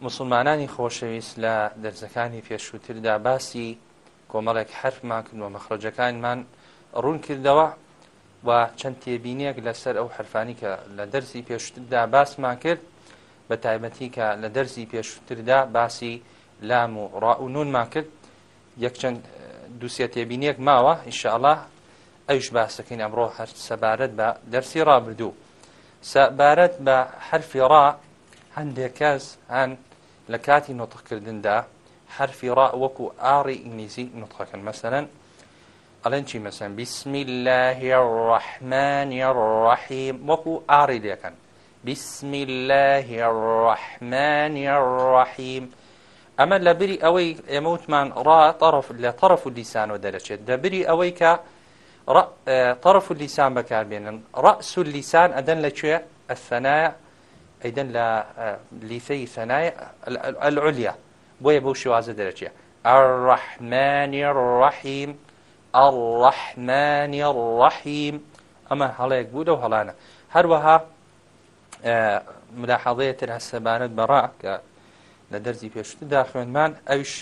مسلمانانی خۆشەویست لە دەرزەکانی پێشووتردا باسی کۆمەڵێک حرفمان کردوە مەخرۆجەکانمان ڕوون کردەوە و چەند تێبینیەک لەسەر ئەو حرفانی کە لە دەرسی پێشتردا باسمان کرد بە تایبەتی کە لە دەرسی پێشتردا باسی لام و ڕاونونمان کرد یەکچەند دووسێ تێبینیەک ماوە ئینشاءله ئەوش باسەکەین ئەمڕۆ هەر سەبارەت بە دەرسی ڕابردوو سەبارەت بە حرفی ڕا هەندێک کەس هەند لە کاتی نۆتەقکردندا حرفی ڕ وەکو ئاڕی ئینگلیزی نوتخەکەن مەسەرەن ئەڵێن چی مەسەن بسمی الله الرحمن الرحیم وەکو ئاڕی دەکەن بسم الله الرحمن الرحیم ئەمە لە بری ئەوەی ئێمەوتمان ڕا طرف لە طرف و لیسانەوە دەرەچێت دەبری ئەوەی کە طرف و لیسان بەکاربێنن ڕأس و لیسان ئەدەن لەکوێ ئەفەنایە ئەیدەن لە لیسەی سەنای ئەلعولیا بۆیە بەو شێوازە دەرەچیە ئەڕەحمانی ڕەحیم ئەڕەحمانی ڕەحیم ئەمە هەڵەیەک بوو لەو هەڵانە هەروەها ملاحەڵەیەتر هەسەبارەت بەڕا کە لە دەرزی پێشتدا خوێنمان ئەوش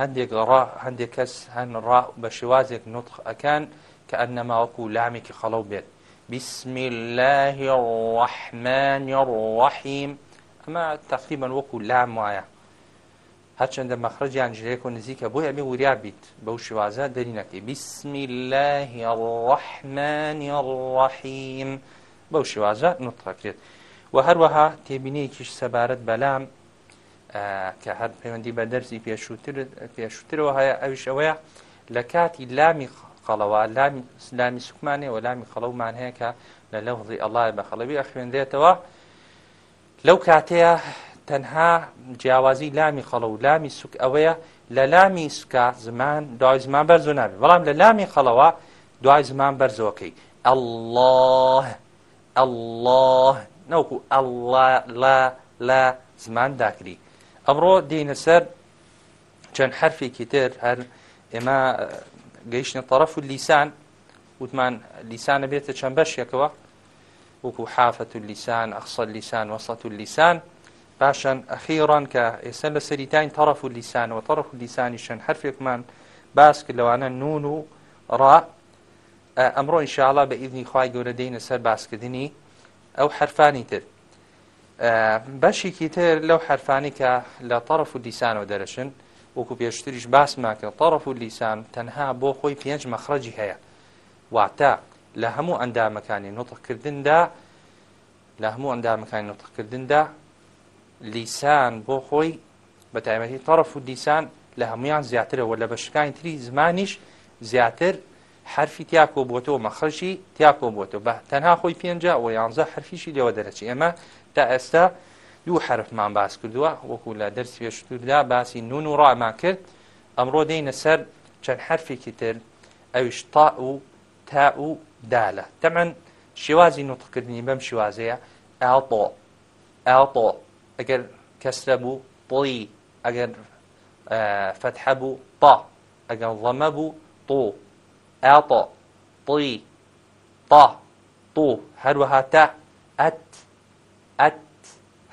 هەندێک ڕا هەندێک کەس هەن ڕا بە شێوازێک نوتخ ئەکەن کە ئەنەماوەکو لامێکی خەڵەو بێت بسم الله الرحمن الرحيم ئەمە تقریبان وەکو لام وایە هەرچنددە مەخرجیان ژێک و نزیکە بۆی ئەمێ وریا بیت بەو شوازە دەرینەکەی بسم الله الرحمن الرحيم بەو شوازە نوتڕکرێت و هەروەها تێبینەیەکیش سەبارەت بەلام کە هەر پەیوەندی بە دەرسی پێشووترەوە هەیە ئەوش ئەوەیە لە کاتی لامی قەڵەوە لامی سلامی سوکمانێ و لامی خەڵەومان هەیەکە لە لەو هڵی ئەڵای بە خەڵەوی ئەخوێندێتەوە لەو کاتەیە تەنها جیاوازی لامی خەڵە و لامی سوک ئەوەیە لە لامی سوکە زمان دوای زمان بەرزۆ نابێ بەڵام لە لامی خەڵەوە دوای زمان بەرزۆکەی الله الله نەوەکو الله لا لا زمان داکری ئەمڕۆ دینە سەر چەند حرفێکی تر هەر ئێمە گەیشتە طرف و لیسان وتمان لیسانە بێتە چەند بەشێکەوە وەکو حافەت و لیسان ئەخسە لیسان وەسەت و لیسان باشن ئەخیڕان کە ئێستا لە سەریتاین طرف و لیسانەوە طرف و لیسانی شەن حرفێکمان باس کرد لەوانە نون و ڕ ئەمڕۆ انشاءڵە بە ئیدنی خی گەورە دەینە سەر باسکردنی ئەو حرفانی تر بەشێکی تر لەو حرفانی کە لە طرف و دیسانەوە دەرەشن وەکو پێشتریش باس ماکە تەرەف و لیسان تەنها بۆ خۆی پێنج مەخرەجی هەیە واتە لە هەموو ئەندامەکانی نوتەکردندا لە هەموو ئەندامەکانی نوتەکردندا لیسان بۆ خۆی بە تایبەتی تەرەف و دیسان لە هەمویان زیاترەوە لە بەشکانی تری زمانیش زیاتر حرفی تیاکۆ بۆتەوە مەخەشی تیاکۆ بۆتەوە بە تەنها خۆی پێنج و یانزە حرفیشی لەوە دەرەچی ئێمە تا ئێستا دوو حرفمان باس کردووە وەکو لە دەرسی پێشتوردا باسی نون و ڕاما کرد ئەمڕۆ دەینە سەر چەند حرفێکی تر ئەویش تا و تا و دالە تەمەەن شێوازی نوتقکردنی بەم شێوازەیە ئاڵپۆ ئاڵپۆ ئەگەر کەسرە بوو پڵی ئەگەر فەتحە بوو تا ئەگەر ڵەمە بوو تۆ ئاڵپۆ پڵی تا تۆ هەروەها تا ئەت ئەت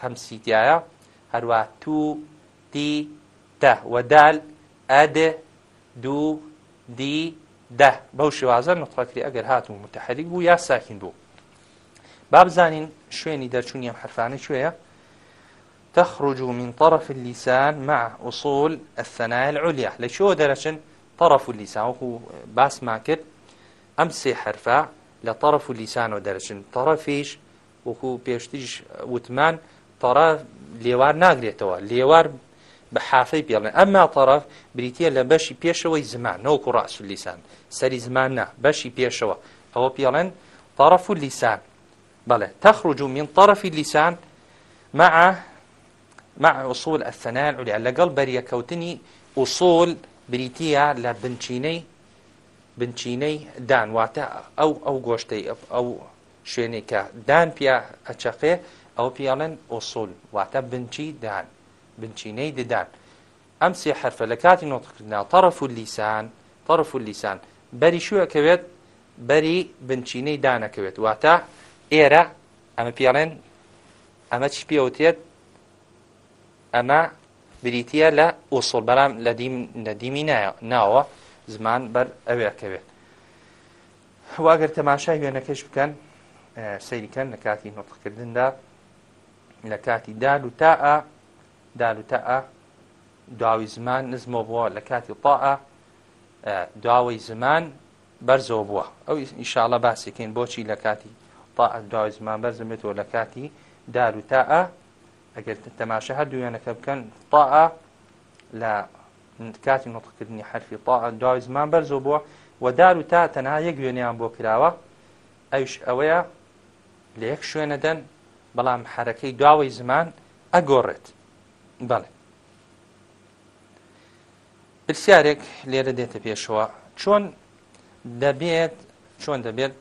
هەمسیدایە هەروە تو دی ده وەدال ئەد دوو دی ده بەو شێوازە نوتڵەکری ئەگەر هاتوو متحەریک بوو یا ساکین بوو با بزانین شوێنی دەرچوونی ئەم حرفانە شوێە تخرج من طرف اللسان مع أصول الثنايا العليا لشو درجن طرف اللسان وكو باس ما كد أمسي حرفا لطرف اللسان ودرجن طرفيش وكو بيشتيش وتمان طرف لێوار ناگرێتەوە لێوار بە حافەی پێڵێن ئەمما طرف بریتە لە بەشی پێشەوەی زمان نەوەکو ڕاست لیسان سەری زمان نا بەشی پێشەوە ئەوە پێڵێن طرف و لیسان بەڵێ تەخرج من طرف لیسان مع مع وصول الثناء العليا لەگەڵ بەریەکەوتنی وصول بریتە لە بنچینەی بنچینەی دانواتە ئەو ئەو گۆشتەی ئەو شوێنێکە دان پیا ئەچەقێ ئەو پیاڵێن ئۆسول واتە بنچی دان بنچینەی ددان ئەم سێ حرفە لە کاتی نۆتکردنا تەرەف و لیسان تەرف و لیسان بەری شوەکەوێت بەری بنچینەی دانەکەوێت واتە ئێرە ئەمە پیاڵێن ئەمە چی پێوتێت ئەمە بریتە لە ئۆسڵ بەرام لە دیمی ناوە زمان بەر ئەوێکەوێت واگەر تەماشای وێنەکەش بکەن سەیریکەن لە کاتی نۆتکردندا لە کاتی دال و تا دال و تا داوی زمان نزمەوە بووە لە کاتی تا داوای زمان بەرزەوە بووە ئەو ئیشاڵە باسیکەین بۆچی لە کاتی تا داوای زمان بەرزمێتەوە لە کاتی دال و تا ئەگەر تەماشە هەردووێنەکە بکەن تا لە کاتی نوتکردنی حرفی تا داوای زمان بەرزەوە بووە وەدار و تا تەنها یەک وێنیان بۆ کراوە ئەوش ئەوەیە لە یەک شوێنە دەن بەڵام حرەکەی دواوەی زمان ئەگۆڕێت بڵێ پرسیارێک لێرە دێتە پێشەوە چۆن دەبێت چۆن دەبێت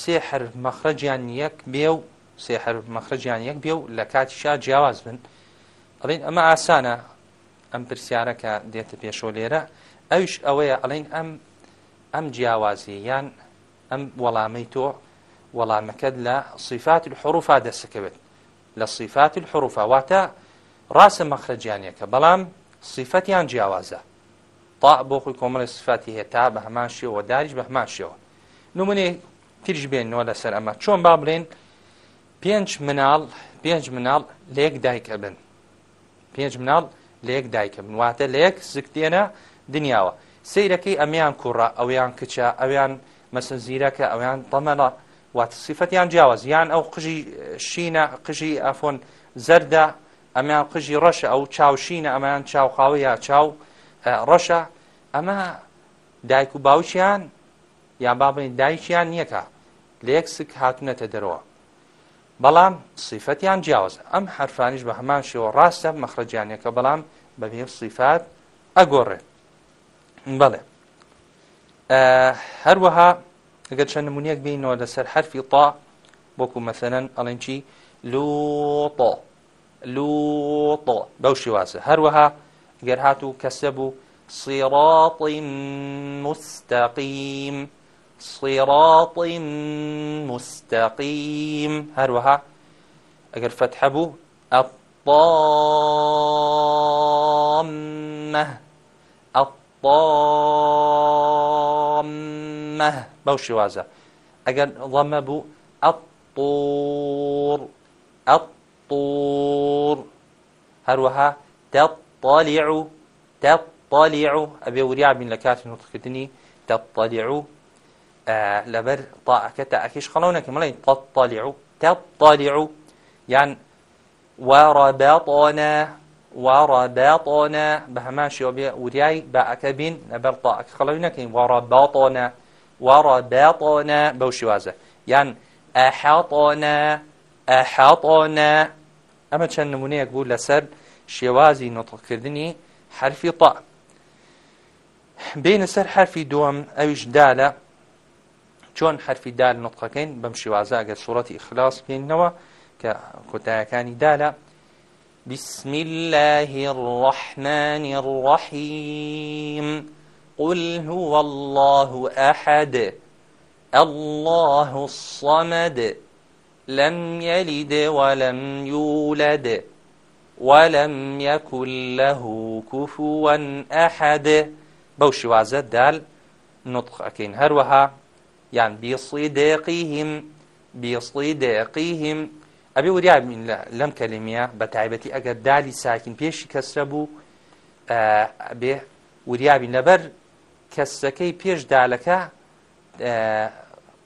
سێ حرف مەخرەجیان یەک بێ و سێ حرف مەخرەجیان یەک بێ و لە کاتیشا جیاواز بن ئەڵین ئەمە ئاسانە ئەم پرسیارەکە دێتە پێشۆ لێرە ئەوش ئەوەیە ئەڵین ئەم ئەم جیاوازی یان ئەم وەڵامەی تۆ وەڵامەکەت لە صیفات حروفا دەسەکەوێت لە صیفات حروفاواتە ڕاستە مەخرەجیانیەکە بەڵام صیفەتیان جیاوازە تا بۆ خۆی کۆمەڵی سفاتی هێتا بە هەمان شێوە داریش بە هەمان شێوە نومنێ تریش بێنەوە لەسەر ئەمە چۆن با بڵێن پێنج مناڵ پێنج مناڵ لێک دایکە بن پێنج مناڵ لێک دایکە بن واتە لێک زکتێنە دنیاوە سیرەکەی ئەمیان کوڕە ئەویان کچە ئەویان مەسن زیرەکە ئەویان تەمەڵە واتسیفەتیان جیاواز یان ئەو قژی شینە قژی ئەفۆن زەردە ئەمیان قژی ڕەشە ئەو چاوشینە ئەمایان چاوقاوە یا چاو ڕەشە ئەمە دایک و باوچیان یا بابنی دایکیان نییەکە لە یەکسک هاتونەتە دەرەوە بەڵام سیفەتیان جیاواز ئەم حرفانیش بە هەمان شێوە ڕاستە مەخرەجیانەکە بەڵام بەبێ سیفات ئەگۆڕێت بڵێ هەروەها ئەگەر چەند نمونونیەک بینەوە لەسەر حرفی تا بۆکو مەسەنەن ئەڵێن چی لوتۆ لوتۆ بەو شیوازە هەروەها گەر هات و کەسە بوو صراطی مستەقیم صراطی مستەقیم هەروەها ئەگەر فتح بوو الطامة الطامة ضەمە بەو شێوازە ئەگەر ضەمە بوو ئەپور ئەپور هەروەها دەپڵیع و دەپڵیع و ئەبێ وریابین لە کاتی نوتکردنی دەپڵیع و لەبەر تاعەکە تاعکیش خەڵەو نەکە مڵێ تەپڵیع و تەپڵیع و یان وەڕەبەڵۆنە وەڕەبەڵۆنە بە هەمان شێوە بێ وریای باعەکە بین لەبەر تاعەکە خەڵەوی نەکەین وەڕەبەڵۆنە ورباطنا بەو شێوازە یان ئەحاطنا ئەحاطنا ئەمە چەند نمونەیەک بوو لەسەر شێوازی نوتڵکردنی حرفی طا بینە سەر حرفی دووەم ئەویش دالە چۆن حرفی دال نوتقەکەین بەم شێوازە ئەگەر سوڵەتی خلاص بکەینەوە کە کۆتایەکانی دالە بسم الله الرحمن الرحيم قل هو الله أحد الله الصمد لم يلد ولم يولد ولم يكن له كفوا أحد بوش وعزة دال نطق أكين هروها يعني بصداقهم بصداقهم ئەبێ وریا لەم کەلمەیە بە تایبەتی ئەگەر دالی ساکن پێشی کەسرە بوو بێ وریابین لەبەر کەسەکەی پێش دالەکە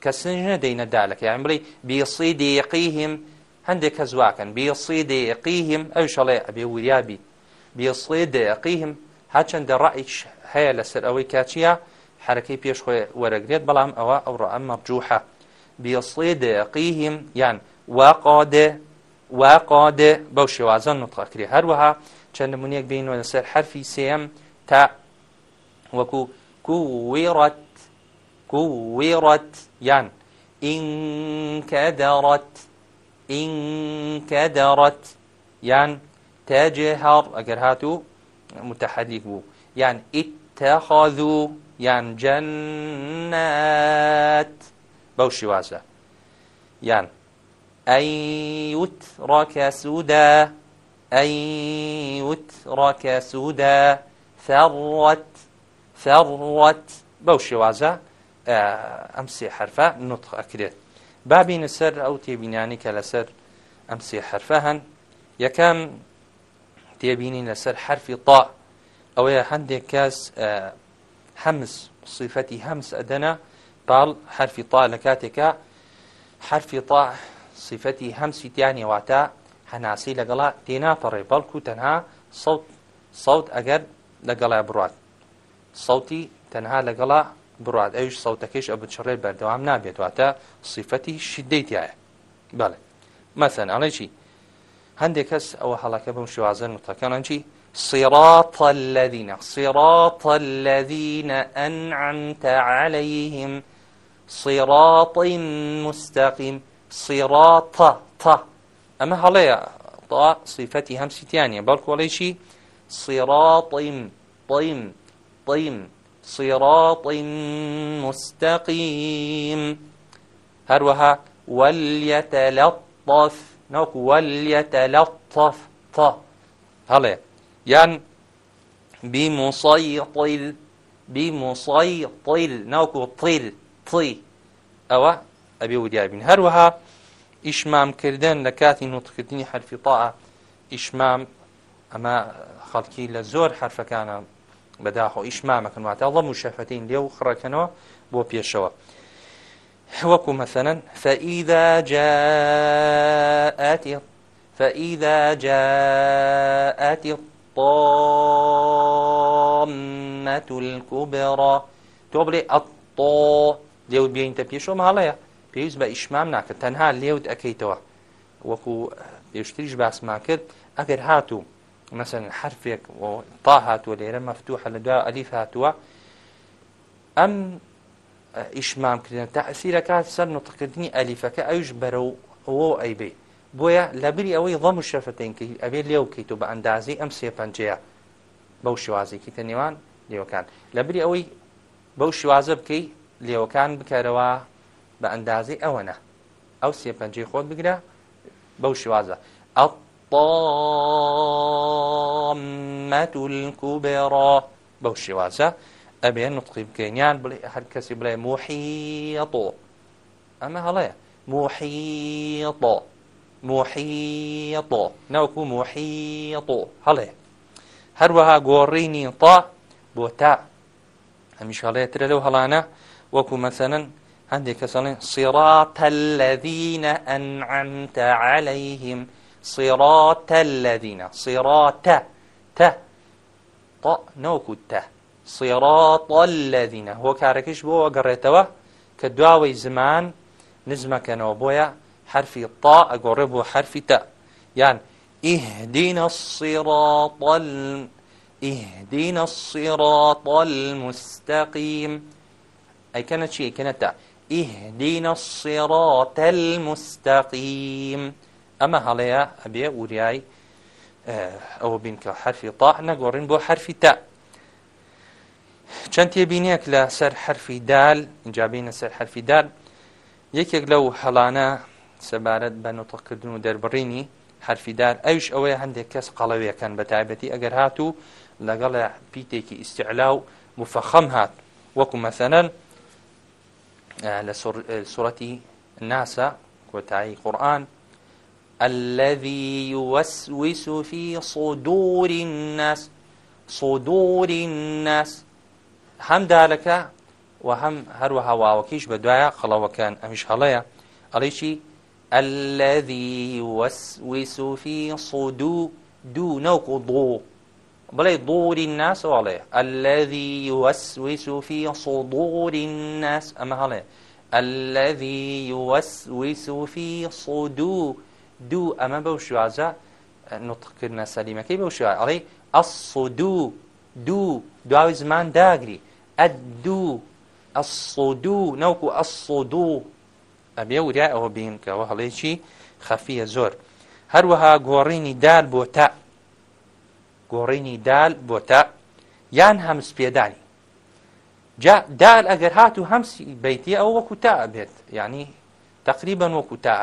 کەسنج نەدەینە دالەکە یان بڵی بیسی دیقیهیم هەندێک کە زواکەن بیسی دیقیهیم ئەو شەڵێ ئەبێ وریابی بیسی دیقیهیم هاچەندە ڕائیش هەیە لەسەر ئەوەی کاچیە حرەکەی پێش خۆی وەرەگرێت بەڵام ئەوە ئەو ڕە مەبجووحە بیسی دیقیهیم یان واقادێ واقادێ بەو شێوازە نوتقەکری هەروەها چەند نمونەیەک بینەوە لەسەر حرفی سم تا وەکوو كورت كورت يعني انكدرت انكدرت يعني تجهر أجر هاتو متحرك بو يعني اتخذوا يعني جنات بەو شیوازە یان ئەیوت ڕاکە سوودە ئەیوت ڕاکە سوودە فەڕەت فەڕوات بەو شێوازە ئەم سێ حرفە نوتخ ئەکرێت بابینە سەر ئەو تێبینانی کە لەسەر ئەم سێ حرفە هەن یەکەم تێبینی لەسەر حرفی تا ئەوەیە هەندێک کەس هەمز صفەتی هەمز ئەدەنا باڵ حرفی تا لە کاتێکە حرفی تا صفەتی هەمسی تیانێواتە هەناسی لەگەڵا تێناپەڕێ بەڵکو تەنها سەوت ئەگەر لەگەڵای بڕات سەوتی تەنها لەگەڵا بڕات ئەوش سەوتەکەیش ئەبچڕێ بەردەوام نابێت واتە سیفەتی شیدەیتیایە بەڵێ مەسەن ئەڵێ چی هەندێک کەس ئەوە هەڵەکە بم شوازن وتەکەڵەن چی صراط الذين صراط الذين أنعمت عليهم صراط مستقيم صراط ط أما هلا ط صفتي هم ستيانية بل كوليشي صراط طيم مستقيم صراط مستقيم هروها وليتلطف نوك وليتلطف ط هلا يعني بمسيطل بمسيطل نوكو طل طي ئەوە ئەبێ ودیابین هەروەها ئیشمامکردن لە کاتی نوتکردنی حرفی تاە ئیشمام ئەمە خەڵکی لە زۆر حرفەکانە بەداخۆ ئیشمامەکەن واتە ئەڵەم و شەفەتین لێ و خڕەکەنەوە بۆ پێشەوە وەکو مەسەنەن فەئیدا جاءتی فإذا جاءت الطامة الكبرى تۆ الطو لێوت بێنتە پێشەوە ماڵەیە پێویست بە ئیشمام ناکرد تەنها لێوت ئەەکەیتەوە وەکو پێشتریش باسمان کرد ئەگەر هاتوو مثلا حرفێک تا هاتووە لێرە مەفتوحە لە دوای ئەلیف هاتووە ئەم ئیشمامکردن تەعسیرەکات سەر نوتقکردنی ئەلیفەکە ئەوش بەرەو ئەوە ئەیبێ بۆیە لەبری ئەوەی ڵەم و شەفەتین کە ئەبێ لێو کەیت و بە ئەندازی ئەم سێ پەنجەیە بەو شوازێکی تە نێوان لێوەکان لەبری ئەوەی بەو شوازە بکەی لێوەکان بکارەوە بە ئەندازی ئەوەنە ئەو سێ پەنجەی خۆت بگرە بەو شوازە ئەڵ الطامة الكبرى بەو شێوازە ئەبێ نوتقی بکەینیان بڵێ هەر کەسی بڵێ محیەتۆ ئەمە هەڵەیە محیەتۆ محیەتۆ ناوکو محیەتۆ هەڵێ هەروەها گۆڕینی تا بۆ تا هەمیشاڵەیەترە لەو هەڵانە وەکو مەسەنن هەندێک کەسەڵێن سیڕاتە الذینە ئەنعەمتە عليهلەیهیم صراط الذين صراط ت ط نوكو ت صراط الذين هو كاركش بو قريتوا كدواوي زمان نزمك نوبويا حرفي طاء أقربه حرفي تاء يعني اهدنا الصراط ال... اهدنا الصراط المستقيم أي كانت شيء كانت اهدنا الصراط المستقيم ئەمە هەڵەیە ئەبێ وریای ئەوە بین کە حرفی تاح نەگۆڕین بۆ حرفی تا چەند تێبینێک لە سەر حرفی دال اینجابینە سەر حرفی دال یەکێک لەو هەڵانە سەبارەت بە نوتەکردن و دەربڕینی حرفی دار ئەوش ئەوەیە هەندێک کەس قەڵەوەکەن بە تایبەتی ئەگەر هات و لەگەڵ پیتێکی ئیسعلا و مفەخەم هات وەکو مەسەنەن لە سوەتی ناسا کۆتایی قورآن الذي يوسوس في صدور الناس صدور الناس هم دالك وهم هروها واوكيش بدوايا خلاو كان أمش هلايا عليشي الذي يوسوس في صدور دو نوكو ضو بلي ضور الناس وعليه الذي يوسوس في صدور الناس أما هلايا الذي يوسوس في صدور دوو ئەمە بەو شوازە نوتقکردە سەلیمەکەی بەو شووا ئەڵێ ئەسو دوو دوو دواوی زمان داگری ئە دوو ئەسو دوو نەوکو ئەسو دوو ئەبێ وریا ئەوە بینکەەوە هەڵێکی خەفیە زۆر هەروەها گۆڕینی دال بۆ تا گۆڕینی دال بۆ تا یان هەمس پێدانی جا دال ئەگەر هات و هەمسی بیتی ئەو وەکو تا بێت ینی تقریبا وەکو تا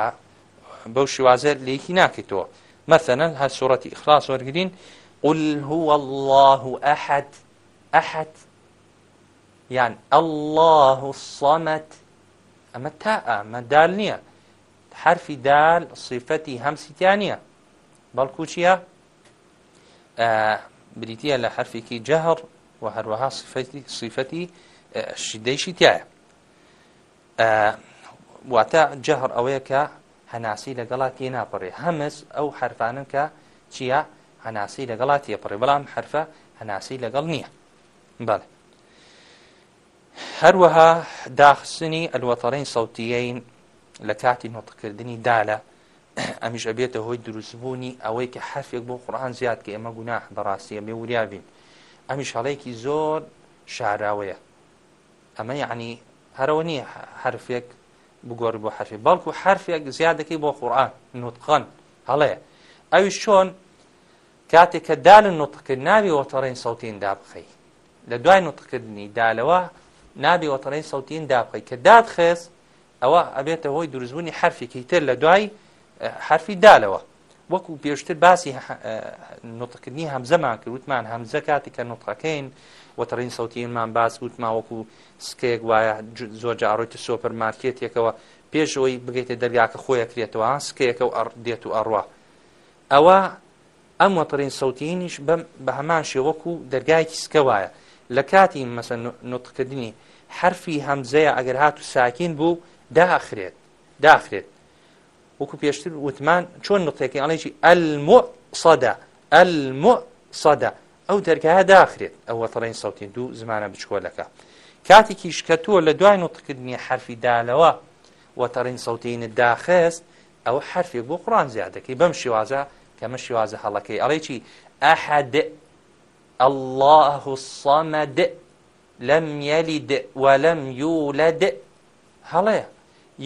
بەو شوازر لەیەکی ناکەیتەوە مەثەنەن هە سوورەتی ئیخلاس وەرگین قل هو الله أحد أحد يعني الله الصمد أما تاء ما دال نية حرف دال صفتي همسي تانية بل كوشيا آه بريتيا لحرف كي جهر وهروها صفتي صفتي آه شديشي تاء آه واتا جهر أويك هەناسی لەگەڵات تێ ناپەڕێ هەمز ئەو حرفانن کە چییە هەناسی لەگەڵات تێپڕێ بەڵام حرفە هەناسی لەگەڵ نییە بەڵێ هەروەها داخستنی ئەلوەتەڕین سەوتیەین لە کاتی نۆتکردنی دالە ئەمیش ئەبێتە هۆی دروستبوونی ئەوەی کە حرفێک بۆ قڕان زیاد کە ئێمە گوناح بەڕاستیە بێ وریابین ئەمیش هەڵەیەکی زۆر شاراوەیە ئەمە یعنی هەرەوە نیە حرفێک بگۆڕی بۆ حرفی بەڵکو حرفێک زیادەکەی بۆ قورآن نوتقان هەڵەیە ئەوی چۆن کاتێک کە دالن نوتقکرد ناوی وەتەڕین سەوتین دابخی لە دوای نوتقکردنی دالەوە نابی وەتەڕین سەوتین دابخی کە دادخێز ئەوە ئەبێتە هۆی دروستبوونی حرفێکی تر لە دوای حرفی دالەوە وەکو پێشتر باسی نوتقکردنی هەمزەمان کردوتمان هەمزە کاتێک کە نوتقەکەین وەتەڕین سەوتیمان باس گوت ماوەکو سکەیەک وایە زۆر جاڕۆیتە سۆپەرمارکێتێکەوە پێشەوەی بگەیتە دەرگاکە خۆیەکرێتەوە سکەیەکە و ئەڕدێت و ئەڕوا ئەوە ئەم وەتەڕین سەوتینیش بە هەمان شێوەکو دەرگایکی سکە وایە لە کاتی مەسە نوتکردنی حرفی هەمزەیە ئەگەر هات و ساکین بوو داخرێت داخرێت وەکو پێشتر وتمان چۆن نقطێکی ئەڵێکی ئەلمۆ سەدا ئەلمۆ سەدا ئەو دەرگایە داخرێت ئەوە تەڵین سەوتین دوو زمانە بچکۆلەکە کاتێکی شکەتووە لە دوای نوتکردنی حرفی دالەوە وەتەڕین سەوتینە داخست ئەو حرفێ بۆ قڕان زیادەکەی بەم شێوازە کەمە شێوازە هەڵەکەی ئەڵێکی ئەحد الله الصمد لم يلد ولم يولد هەڵێ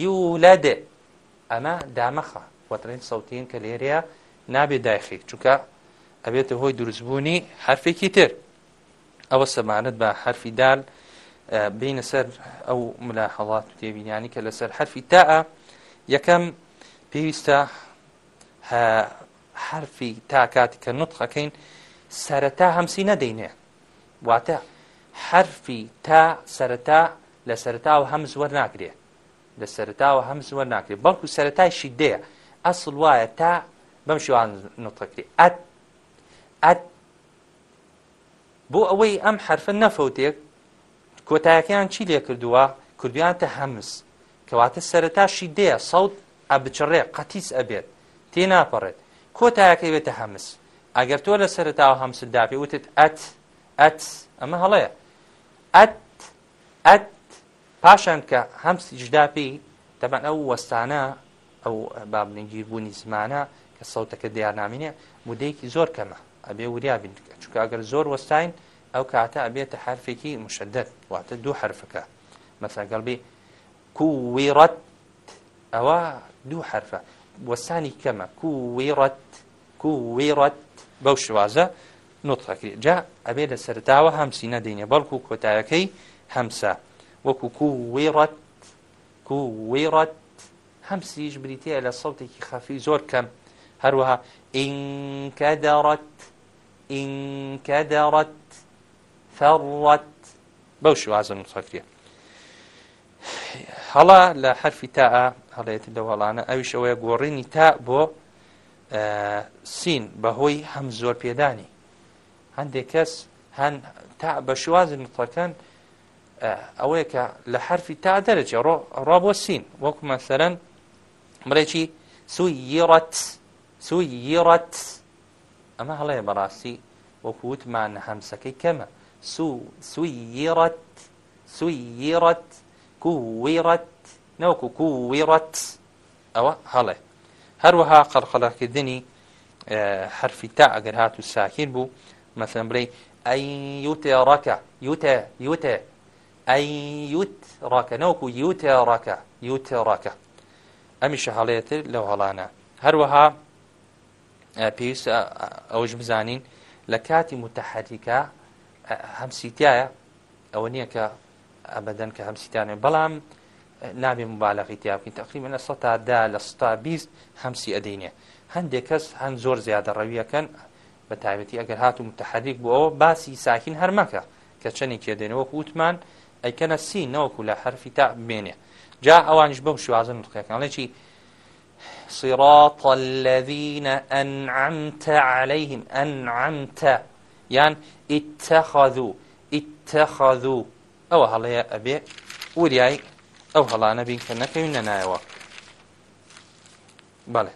يولد ئەمە دامەخە وەترین سەوتین کە لێرەیە نابێ دایخی چونکە ئەبێتە هۆی دروستبوونی حرفێکی تر ئەوە سەمانت بە حرفی دال بینە سەر ئەو ملاحەڵات و تێبینیانی کە لەسەر حرفی تاە یەکەم پێویستە حرفی تاکاتی کە نوتخەکەین سەرەتا هەمسی نەدەینێ واتە حرفی تا سەرەتا لە سەرتا و هەم زوەر ناکرێ لە سەرتا و هەم زوەر ناکرێ بەڵکو سەرەتایشی دێ ئەسڵ وایە تا بەم شوان نوتەکرێ ئەت بۆ ئەوەی ئەم حرفە نەفەوتێک کۆتایەکەیان چی لێ کردووە کوردیانتە هەمس کەواتە سەرەتاشی دەیە سەوت ئەبچڕێ قەتیس ئەبێت تێناپەڕێت کۆتایەکەی بێتە هەمس ئەگەر تۆ لە سەرتاوە هەمسل داپی وتت ئەت ئەت ئەمە هەڵەیە ئەت ئەت پاشان کە هەمسیجداپی دەبان ئەو وەستانە ئەو بابنگیر بوونی زمانە کە سەوتەکە دیارنامینە مودەیەکی زۆر کەمە ئەبێ وریابین چکە ئەگەر زۆر وەستین ئەو کاتە ئەبێتە حرفێکی مشدت واتە دوو حرفەکە مەساگەڵبی کوویڕەت ئەوە دوو حرفە وەسانی کەمە کوویڕەت کوویڕەت بەو شوازە نوتڕەکری جا ئەبێ لە سەرتاوە هەمسینە دێنێ بەڵکو کۆتایەکەی هەمسا وەکو کوویڕەت کوویڕەت هەمسیش بریتەیە لە سەڵتێکی خەفی زۆر کەم هەروەها ئینکە داڕەت انكدرت فرت بەو شوازن سەکرە هەڵا لە حرفی تا هەڵێتی لەوەڵانە ئەویش ئەوەیە گۆڕینی تا بۆ سین بەهۆی هەم زۆر پێدانی هەندێک کەس هەن تا بە شوازن نوتەکەن ئەوەیە کە لە حرفی تا دەرەجێ ڕۆ بۆ سین وەکو مەسەرەن مرێکی سوی یڕەت سوی یڕەت ئەمە هەڵەیە بەڕاستی وەکووتمان هەمسەکەی کەمە سویڕەت سویڕەت کوویڕەت نەوەکو کوویڕەت ئەوە هەڵێ هەروەها قەرخەڵەکردنی حرفی تا ئەگەر هات و ساکین بوو مەسەن بڵێ ئەی یوتێ ڕەکە یوتە یوتێ ئەی یوت ڕاکە نەوەکو یوتێ ڕەکە یوتێ ڕەکە ئەمیشە هەڵێتر لەو هەڵانە هەروەها پێویست ئەوش بزانین لە کاتی متتحریکە هەمسیتایە ئەوە نییە کە ئەبدەن کە هەمسیتانێ بەڵام نابێ مبالەقی تیاکەین تقریبن لە سەدا لە ستا بیست هەمسی ئەدەینێ هەندێک کەس هەند زۆر زیادە ڕەویەکەن بە تایبەتی ئەگەر هات و متتحریک بۆەوە باسی ساکین هەرمەکە کە چەنێک کێدێنەوە وتمان ئەیکەنە سی نەوەکو لە حرفی تا بێنێ جا ئەوانش بەم شوازن ڕقیەکانڵێکی صراط الذين أنعمت عليهم أنعمت يعني اتخذوا اتخذوا أو هلا يا أبي ورياي أو هلا أنا بين كنا كينا نايوا بله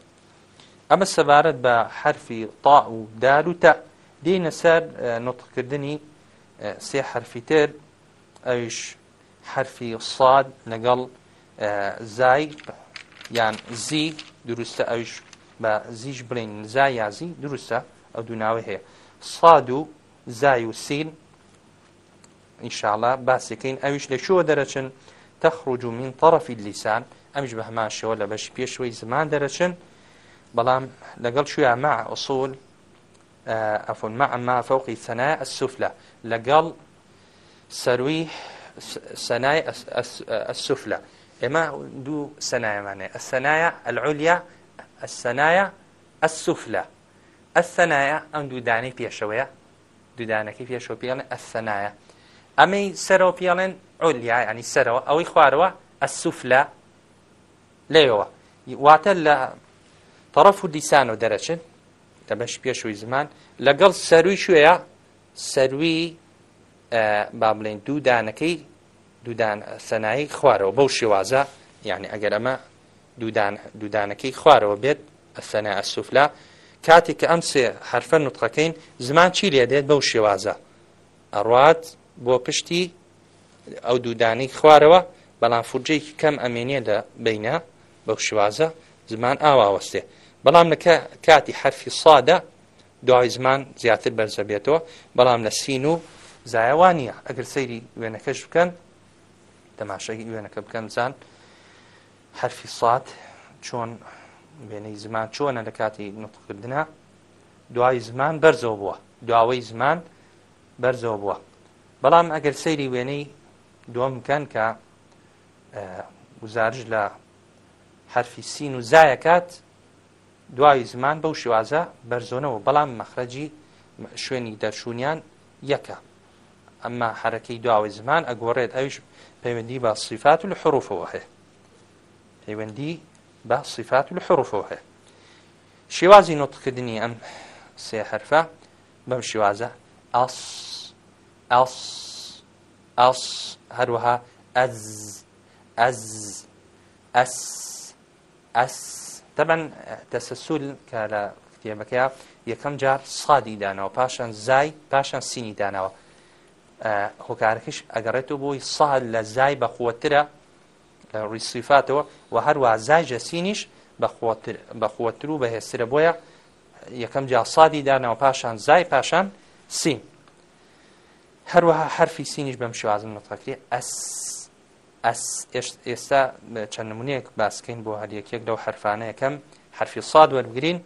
أما السبارة بحرف طاء ودال تاء دينا سار نطق كردني سي حرفي تر أيش حرفي صاد نقل زاي يعني زي دروستە ئەوش بە زیش بڵین زای یازی دروستە ئەو دوناوە هەیە ساد و زای و سین ئینشاءڵە باسەکەین ئەویش لە شووە دەرەچن تەخڕوج و من تەرەفی لیسان ئەمیش بە هەمان شێوە لە بەش پێشەوەی زمان دەرەچن بەڵام لەگەڵ شوێ مع ئۆسول ئەفۆن مەعما فەوقی سەنای ئەسوفلە لەگەڵ سەروی سەنای ئەسوفلە ئێمە دوو سەنایەمانێ ئەسەنایە ئەلعولیا ئەسەنایە ئەسوفلە ئەسەنایە ئەم دوودانەی پێشەوەیە دوودانەکەی پێشەوە پێڵێن ئەسەنایە ئەمەی سەرەوە پێڵێن ئۆلیا ینی سەرەوە ئەوەی خوارەوە ئەسوفلە لێەوە واتە لە تەرەف و دیسان و دەرەچن کە بەش پێشووی زمان لەگەڵ سەروی شوێە سەروی با بڵێن دوودانەکەی دوودان سەنایی خوارەوە بەو شێوازە یعنی ئەگەر ئەمە دوودانەکەی خوارەوە بێت سەنا ئەسوفلا کاتێک کە ئەم سێ حرفە نوتقەکەین زمان چی لێ دێت بەو شێوازە ئەڕات بۆ پشتی ئەو دوودانی خوارەوە بەڵام فورجەیەکی کەم ئەمێنێ لە بینە بەو شوازە زمان ئاواوەستێ بەڵام لە کاتی حرفی سادە دوای زمان زیاتر بەرزەبێتەوە بەڵام لە سین و زایەوانە ئەگەر سەیری وێنەکەش بکەن تەماشای وێنەکە بکەم زان حرفی سات چۆن بێنەی زمان چۆنە لە کاتی نوتکردنا دوای زمان بەرزەوە بووە دواوەی زمان بەرزەوە بووە بەڵام ئەگەر سەیری وێنەی دووەم بکەن کە گزارش لە حرفی سین و زایەکات دوای زمان بەو شوازە بەرزۆنەوە بەڵام مەخرەجی شوێنی دەرشونیان یەکە ئەمما حرەکەی دواوی زمان ئەگۆڕێت ئەوش پەیوەندی با صفات و حروفەوە هەیە پەیوەندی با صفات و حروفەوە هەیە شێوازی نوتکردنی ئەم سێ حرفە بەم شێوازە ئەس ئەس ئەس هەروەها ئەز ئەز ئەس ئەس تەبەن تەسەسول کە لە کتێبەکەیە یەکەم جار سادی دانەوە پاشان زای پاشان سینی داناوە هۆکارکش ئەگەڕێتەوە بۆی ساڵ لە زای بەخوترە لە ڕیسیفاتەوە و هەروە زای جەسینیش بەخوتر و بەهێسترە بۆیە یەکەم جا سادی داناەوە پاشان زای پاشان سین هەروەها حرفی سینیش بەم شوازم نتەکری ئێستا چەند نمونەیەک باسکەین بۆ هەریەکێک لەو حرفانە یەکەم حرفی ساد وەربگرین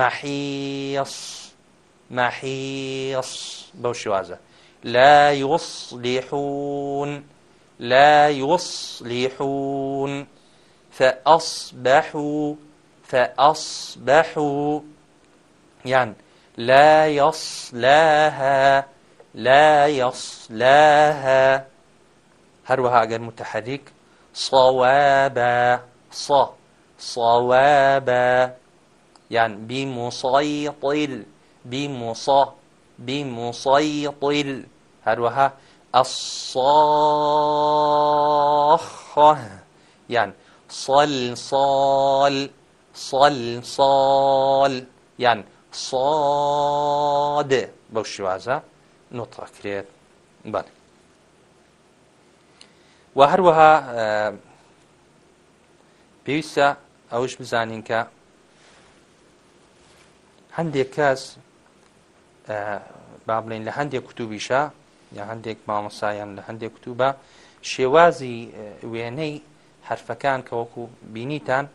ماحیس ماحیس بەو شوازە لا يصلحون لا يصلحون فأصبحوا فأصبحوا يعني لا يصلاها لا يصلاها هروها أجر متحرك صوابا ص صوابا يعني بمسيطر بمص بمسيطل هروها الصاخة يعني صلصال صلصال يعني صاد بەو شوازە نوتڕکرێت بن و هەروەها پێویستە ئەوش بزانین کە هەندێک کەس با بڵین لە هەندێک کتوبیشە یا هەندێک مامۆسایان لە هەندێک کتوبە شێوازی وێنەی حرفەکان کە وەکو بینیتان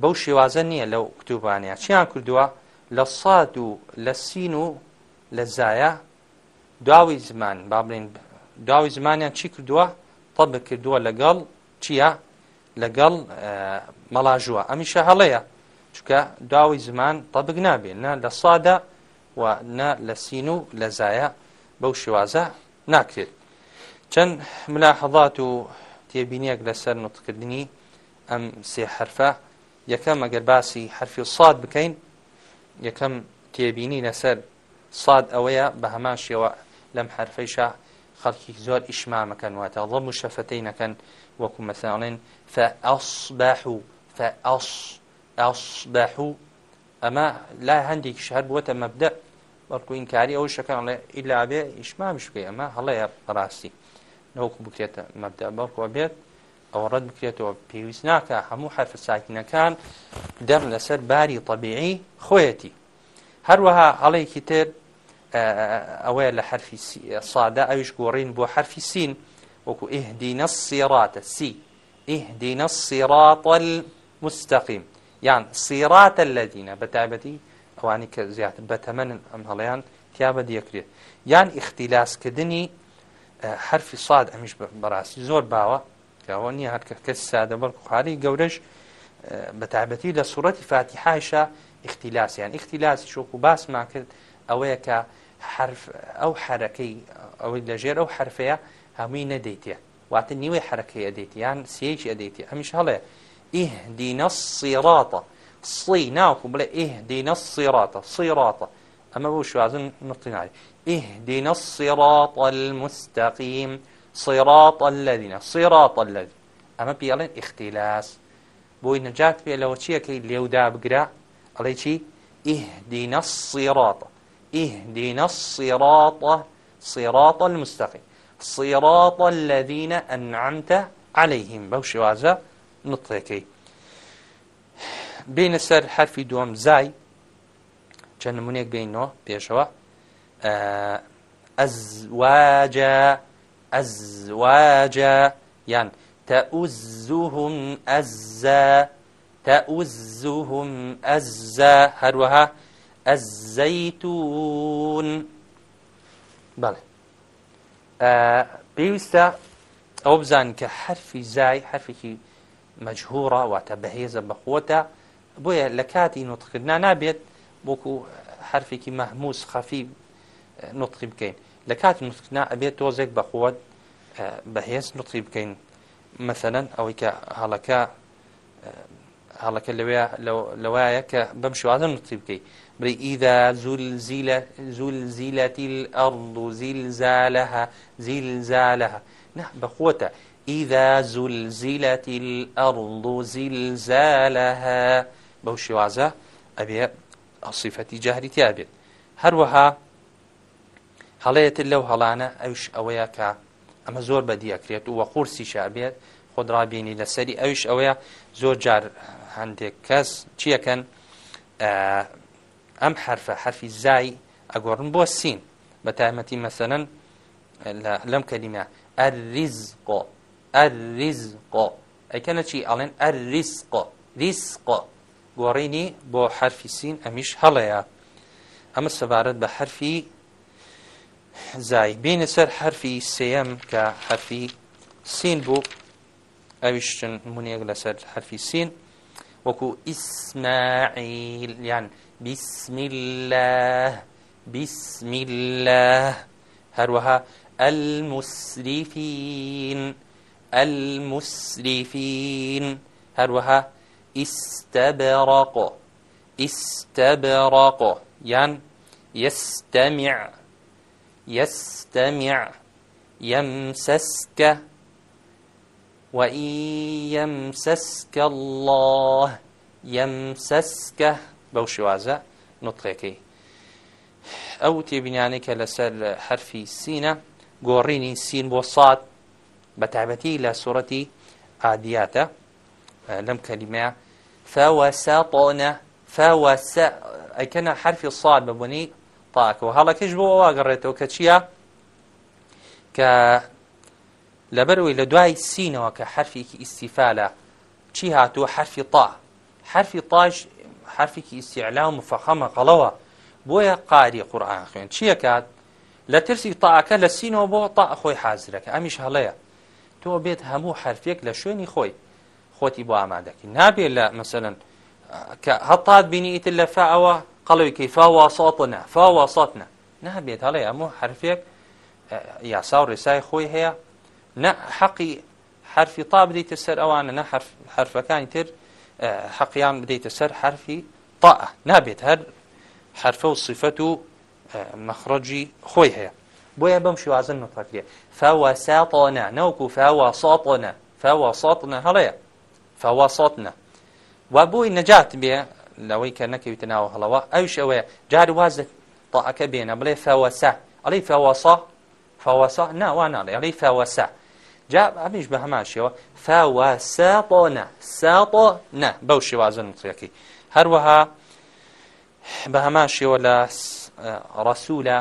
بەو شێوازە نییە لەو کتوبانەیە چیان کردووە لە ساد و لە سین و لە زایە داوی زمان با بڵین داوی زمانیان چی کردووە تەب کردووە لەگەڵ چییە لەگەڵ مەلاژووە ئەمیشە هەڵەیە چکە داوی زمان تەبک نابێن لە سادە و نا لە سین و لەزایە بەو شێوازە ناکرێت چەند ملاحەڵات و تێبینیەک لەسەر نوتکردنی ئەم سێ حرفە یەکەم ئەگەر باسی حرفی ساد بکەین یەکەم تێبینی لەسەر ساد ئەوەیە بە هەمان شێوە لەم حرفەیشە خەڵکی زۆر ئیشمامەکەنواتە ڵەم و شەفەتەی نەکەن وەکو مەساڵێن فەئەسباح و فەئەس ئەسباح و ئەمە لای هەندێکیش هەر بووەتە مەبدە بەڵکو ئینکاری ئەو شەکانڵێ ئیلابێ ئیشمامیش بکەی ئەمە هەڵەیە ڕاستی نەوەکو بکرێتە مەبدا بەڵکوە بێت ئەو ڕەت بکرێتەوە پێویست ناکە هەموو حرف ساکنەکان دەم لەسەر باری طبیعی خۆیەتی هەروەها هەڵەیەکی تر ئەوەیە لە حرفی سادا ئەویش گۆڕین بۆ حرفی سین وەکو ئهدینە سیڕاتە سی ئهدینە سیڕاتەل مستەقیم یان سیڕاتە لەدینە بەتابەتی ئەوانی کە زیاتر بەتەمەن ئەم هەڵەیان تیا بە دیەکرێت یان ئختیلاسکردنی حرفی ساد ئەمیش بەڕاستی زۆر باوە کەەوە نیە هەرکە کەس سادە بەڵ قوخاری گەورەش بەتابەتی لە سوورەتی فاتیحایشە ئختیلاسیان ئختیلاسی شۆک و باسمان کرد ئەوەیە کە ئەو حرەکەی ئەوەی لەژێر ئەو حرفەیە هەمووی نەدەیتێ واتە نیوەی حرەکەی ئەدەیت یان سێکی ئەدەیتی ئەمیش هەڵێ ئیه دینە سیڕاتە سڵی ناوکو بڵێ ئێ دینە سیڕاتە سیڕاتە ئەمە بۆ شوازن نقطیناری ئێ دینە سیڕاتە المستەقیم سیڕاتە لەدینە سیڕاتە لەدی ئەمە پیاڵێن ئختیلاس بۆی نەجات پێ لەوە چیەکەی لێودا بگرا ئەڵێ چی ئێ دینە سیڕاتە ئێ دینە سیڕاتە سيراط المستقيم صراط الذين أنعمت عليهم بوش وازا نطيكي بینە سەر حرفی دووەم زای چەند نمونێک بینەوە پێشەوە ئەزواجە ئەزواجە یان تەعوزوهم ئەزە تەعوزوهم ئەزە هەروەها ئەزەیتون بەڵێ پێویستە ئەو بزان کە حرفی زای حرفێکی مەجهورە واتە بەهێزە بەخۆتە بۆیە لە کاتی نوتخکردنا نابێت بۆکو حرفێکی مەحموس خەفی نوتقی بکەین لە کاتی نوتکردنا ئەبێت تۆزێک بەخوت بەهێز نوتقی بکەین مثلەن ئەوەی کە هەڵەکە هەڵەکە لەوێ لەوایە کە بەم شوازە نوتقی بکەیت بری ئیدا زول زیلەتی ئەڕڵ و زیلزالەها زیلزالەها نه بەخۆتە ئیدا زول زیلەتی ئەڕڵ و زیلزالەها بەو شێوازە ئەبێ ئەسیفەتی جاری تیا بێت هەروەها هەڵەیەت لەو هەڵانە ئەوش ئەوەیە کە ئەمە زۆر بەدیەکرێت و وە قورسی شابێت خۆدرابینی لەسەری ئەوش ئەوەیە زۆر جار هەندێک کەس چیەکەن ئەم حرفە حرفی زای ئەگۆڕن بۆ سین بە تایمەتی مەسەنەن لەم کەلیمە ئەریزقۆ ئەریزقۆ ئەیکەنە چی ئەڵێن ئەریسقۆ ریسقۆ گۆڕینی بۆ حرفی سین ئەمیش هەڵەیە ئەمە سەبارەت بە حرفی زای بینە سەر حرفی سم کە حرفی سین بوو ئەویشتن منێک لەسەر حرفی سین وەکو ئیسماعیلیان بسم الله بسم الله هەروەها المسریفین المسریفین هەروەها استبرق استبرق يعني يستمع يستمع يمسسك وإن يمسسك الله يمسسك بوشوازة نطقكي ئەو تێبینانێکە يعني لەسەر حرفی سینە گۆڕینی سین بۆ سات بە تایبەتی لە سوورەتی ئادیاتە لەم کەلیمەیە فوسطنا فوس ئەیکەنە حرفی سااد ببوونی تاکەوە هەڵەکەش بۆ واگەڕێتەوە کە چییە کە لەبەروی لە دوای سینەوە کە حرفێکی ئیسیفالە چی هاتووە حرفی تا حرفی تاش حرفێکی ئیسیعلا و مفەخەمە قەڵەوە بۆیە قاری قورآان خوێن چیەکات لە ترسی تاعکە لە سینەوە بۆ تا خۆی حازرەکە ئەمیش هەڵەیە تۆ بێت هەموو حرفێک لە شوێنی خۆی خۆتی بۆ ئامادەکی نابێت لە مەمثلەن کە هەتات بینی ئیتر لە فەوە قەڵەوەیکی فاواساتنا فاواساتنا نابێت هەڵێ ئەموو حرفێک یاسا و ڕێسای خۆی هەیە نە حەقی حرفی تا بدەیتە سەر ئەوانە نە حرفەکانی تر حەقییان بدەیتە سەر حرفی تا نابێت هەر حرفە و صفەت و مەخڕۆجی خۆی هەیە بۆیە بەم شوازن نوتەکرێ فاوەساتۆنا نەوکو فاوەساتۆنا فاوەساتنا هەڵەیە فهو صوتنا وابووی نەجات بێ لەوەی کە نەکەویتە ناوە هەڵەوە ئەوش ئەوەیە جار وازت تاعەکە بێنە بڵێ فەوەسە ئەڵی فەوەسا فەوەسا ناواناڵێ ئەڵی فەوەسە جا ئەمیش بە هەماشەوە فەوەسەپۆنە ساپۆ نە بەو شێوازە نوترەکەی هەروەها بە هەماشەوە لە ڕسوولە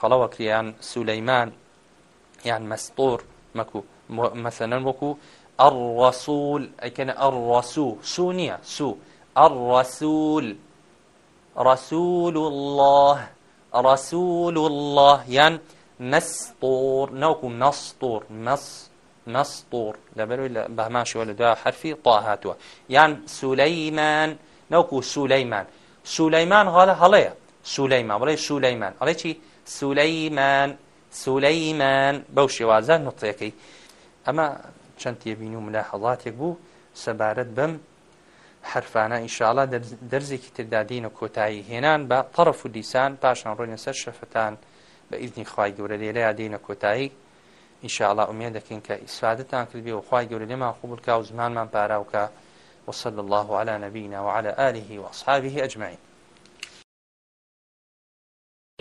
قەڵەوە کریان سولەیمان یان مەستۆر مەکو مەسەنەن وەکو الرسول أي كان الرسول سونية سو الرسول رسول الله رسول الله يعني نسطور نوكو نسطور نس نسطور لبروي بهماشي ولا دا حرفي طاهاتوا يعني سليمان نوكو سليمان سليمان غالا هليا سليمان بلي سليمان علي شي سليمان سليمان بوشي وازان نطيكي اما چەند تێبین و ملا هەڵاتێک بوو سەبارەت بم حرفانە ئینشاالله دەرزێکی تردادینە کۆتایی هێنان بە تەرف و دیسان پاشان ڕۆینە سەر شەفتان بە ئیدنی خی گەورە لێرەیا دێنە کۆتایی ئینشاءله ئومێ دەکەین کە ئیسفادتان کردی و خی گەورە لێمان خوبلکە و زمانمان پاراوکە وصل الله على نبينا وعلى آله وأصحابه أجمعين